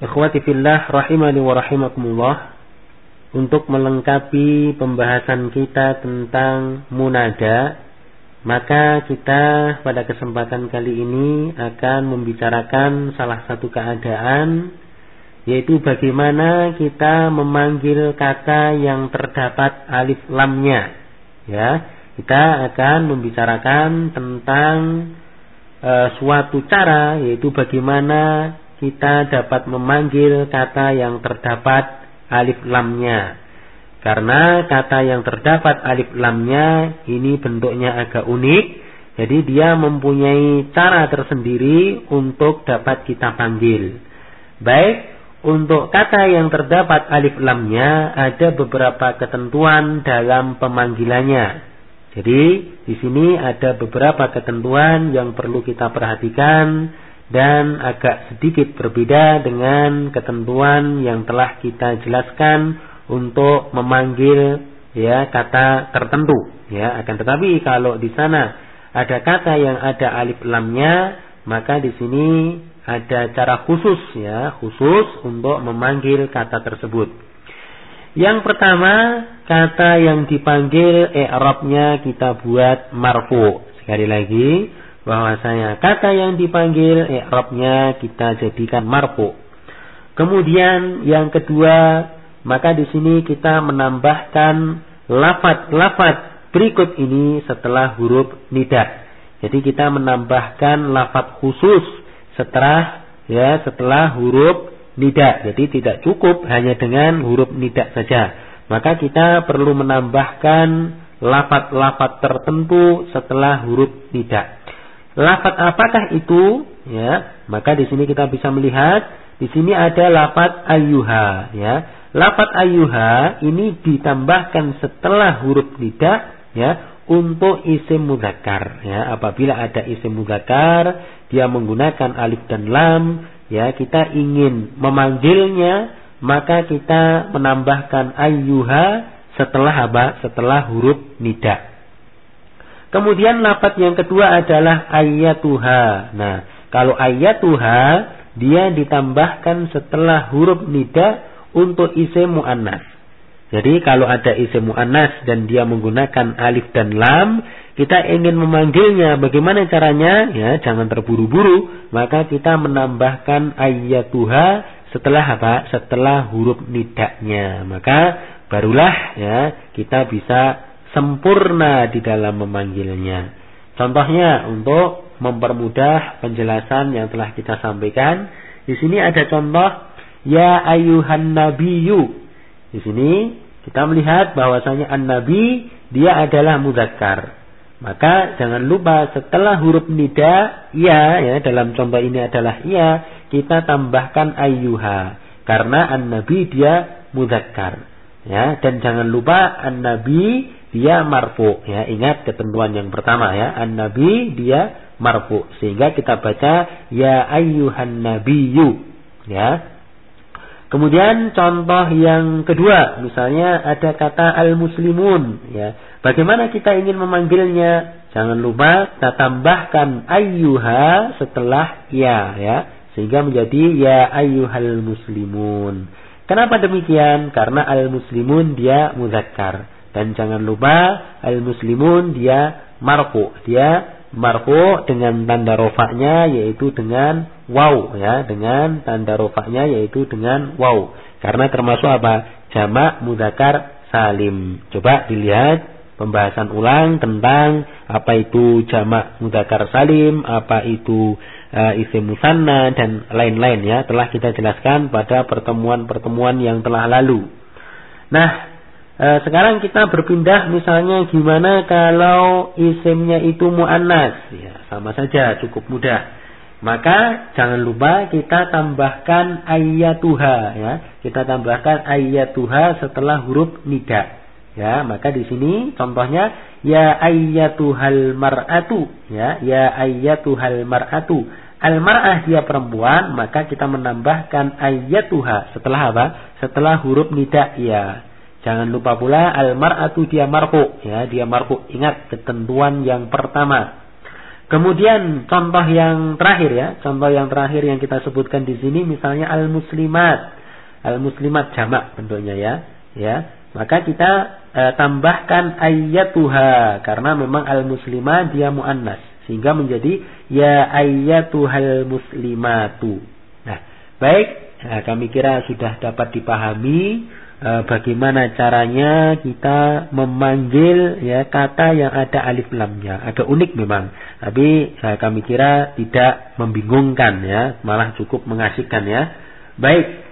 Ikhwati fillah rahimani wa rahimakumullah untuk melengkapi pembahasan kita tentang munada maka kita pada kesempatan kali ini akan membicarakan salah satu keadaan yaitu bagaimana kita memanggil kata yang terdapat alif lamnya. Ya kita akan membicarakan tentang e, suatu cara yaitu bagaimana kita dapat memanggil kata yang terdapat alif lamnya. Karena kata yang terdapat alif lamnya ini bentuknya agak unik. Jadi dia mempunyai cara tersendiri untuk dapat kita panggil. Baik, untuk kata yang terdapat alif lamnya ada beberapa ketentuan dalam pemanggilannya. Jadi di sini ada beberapa ketentuan yang perlu kita perhatikan dan agak sedikit berbeda dengan ketentuan yang telah kita jelaskan untuk memanggil ya kata tertentu ya. Akan tetapi kalau di sana ada kata yang ada alif lamnya maka di sini ada cara khusus ya khusus untuk memanggil kata tersebut. Yang pertama kata yang dipanggil i'rabnya kita buat marfu sekali lagi bahwasanya kata yang dipanggil i'rabnya kita jadikan marfu. Kemudian yang kedua, maka di sini kita menambahkan lafat-lafat berikut ini setelah huruf nida. Jadi kita menambahkan lafat khusus setelah ya setelah huruf nida. Jadi tidak cukup hanya dengan huruf nida saja. Maka kita perlu menambahkan lafat-lafat tertentu setelah huruf nida. Lafat apakah itu? Ya, maka di sini kita bisa melihat di sini ada lafat ayuha. Ya, lafat ayuha ini ditambahkan setelah huruf nida. Ya, untuk isim mudakar. Ya, apabila ada isim mudakar, dia menggunakan alif dan lam. Ya, kita ingin memanggilnya, maka kita menambahkan ayuha setelah apa? Setelah huruf nida. Kemudian lafaz yang kedua adalah ayatuha. Nah, kalau ayatuha dia ditambahkan setelah huruf nida untuk isim muannas. Jadi kalau ada isim muannas dan dia menggunakan alif dan lam, kita ingin memanggilnya, bagaimana caranya? Ya, jangan terburu-buru, maka kita menambahkan ayatuha setelah apa? Setelah huruf nidanya. Maka barulah ya kita bisa sempurna di dalam memanggilnya. Contohnya untuk mempermudah penjelasan yang telah kita sampaikan, di sini ada contoh ya ayuhan nabiyyu. Di sini kita melihat bahwasanya an-nabi dia adalah muzakkar. Maka jangan lupa setelah huruf nida ya ya dalam contoh ini adalah ya kita tambahkan ayyuha karena an-nabi dia muzakkar. Ya dan jangan lupa an-nabi dia marfu. Ya ingat ketentuan yang pertama ya. An nabi dia marfu. Sehingga kita baca ya ayyuhan nabiyyu. Ya. Kemudian contoh yang kedua misalnya ada kata al muslimun ya. Bagaimana kita ingin memanggilnya? Jangan lupa kita tambahkan ayyuha setelah ya ya. Sehingga menjadi ya ayyuhal muslimun. Kenapa demikian? Karena al muslimun dia muzakkar dan jangan lupa al-muslimun dia marfu. Dia marfu dengan tanda rofaknya yaitu dengan waw ya, dengan tanda rofaknya yaitu dengan waw. Karena termasuk apa? Jamak mudakar salim. Coba dilihat pembahasan ulang tentang apa itu jamak mudakar salim, apa itu uh, isim musanna dan lain-lain ya telah kita jelaskan pada pertemuan-pertemuan yang telah lalu. Nah, sekarang kita berpindah misalnya gimana kalau isimnya itu mu'annas. Ya, sama saja, cukup mudah. Maka jangan lupa kita tambahkan ayatuha ya. Kita tambahkan ayatuha setelah huruf nida. Ya, maka di sini contohnya ya ayatuhal mar'atu ya, ya ayatuhal mar'atu. Al mar'ah dia perempuan, maka kita menambahkan ayatuha setelah apa? Setelah huruf nida ya. Jangan lupa pula al mar'atu dia marfu ya, dia marfu. Ingat ketentuan yang pertama. Kemudian contoh yang terakhir ya, contoh yang terakhir yang kita sebutkan di sini misalnya al-muslimat. Al-muslimat jamak bentuknya ya. Ya. Maka kita e, tambahkan ayatuha karena memang al-muslimah dia muannas sehingga menjadi ya ayatuhal muslimatu. Nah, baik, nah, kami kira sudah dapat dipahami bagaimana caranya kita memanggil ya kata yang ada alif lamnya. Agak unik memang, tapi e, kami kira tidak membingungkan ya, malah cukup mengasihkan ya. Baik,